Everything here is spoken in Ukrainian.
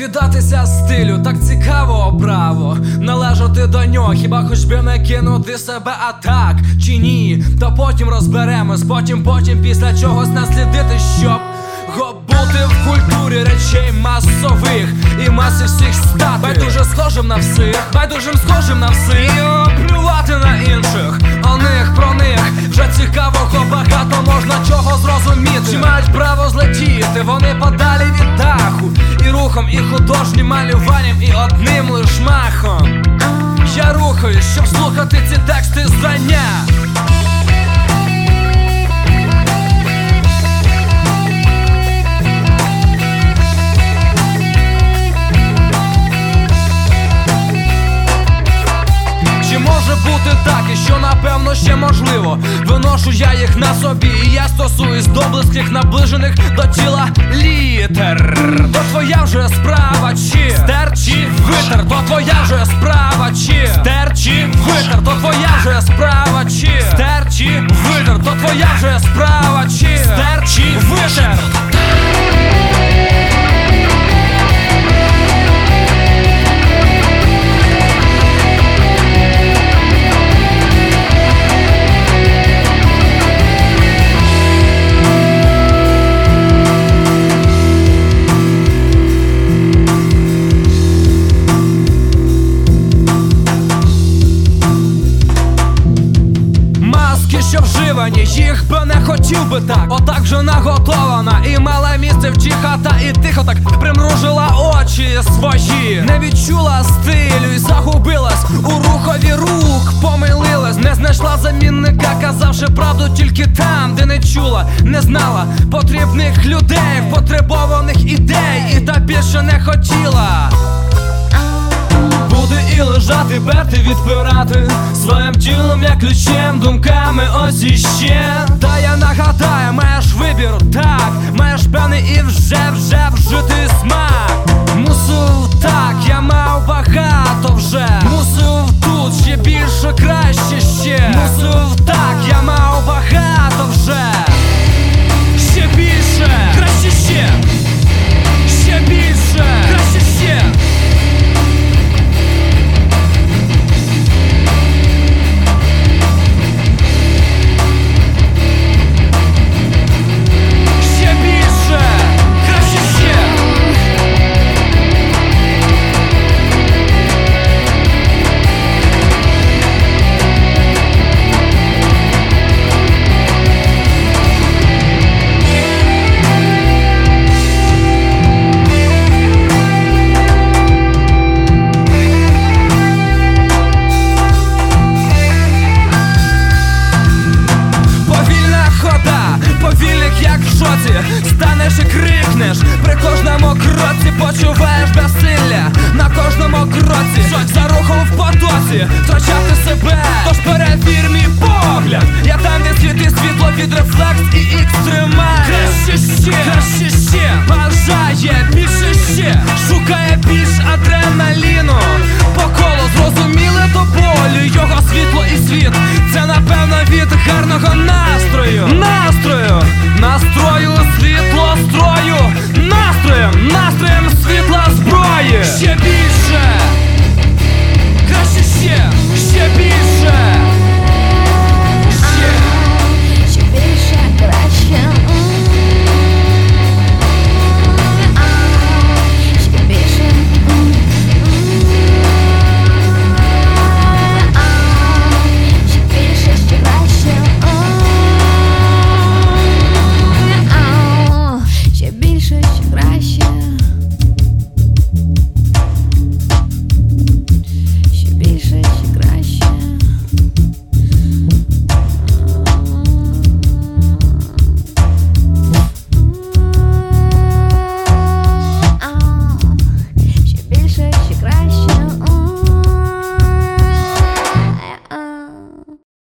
Позбавтися стилю, так цікаво, браво. Належати до нього, хіба хоч би не кинути себе, а так чи ні? Та потім розберемось, потім, потім після чогось наслідити, щоб бути в культурі речей масових і маси всіх стати. Байдуже схожим на всіх, байдужим схожим на всіх. І плювати на інших, о них про них вже цікавого багато можна чого зрозуміти. Чи мають право злетіти, вони подалі від даху І рухом, і художнім малюванням, і одним лиш махом. Я рухаюсь, щоб слухати ці тексти зрання що напевно ще можливо? Виношу я їх на собі, і я стосуюсь до близьких наближених до тіла літер. То твоя вже справа, чи? Стер чи витер, то твоя вже справа, чи? Стер чи витер, то твоя вже справа, чи? Стер чи витер, то твоя вже справа, чи? Стер чи витер. Що вживані, їх би не хотів би так. Отак вже наготована, і мала місце вчихата, і тихо так примружила очі свої. Не відчула стилю і загубилась у рухові рук, помилилась, не знайшла замінника, казавши правду тільки там, де не чула, не знала потрібних людей, потребованих ідей, і та більше не хотіла. Буде і берти, відпирати. Своїм тілом, як ключем, думками ось іще. Та я нагадаю, маєш вибір, так Маєш при кожному кроці почуваєш безсилля. На кожному кроці За рухом в потоці, втрачати себе, тож перевір мій погляд. Я там де світи світло від рефлекс і екстремаль Краще ще, краще ще. Бажає більше ще, шукає більш адреналіну. По колу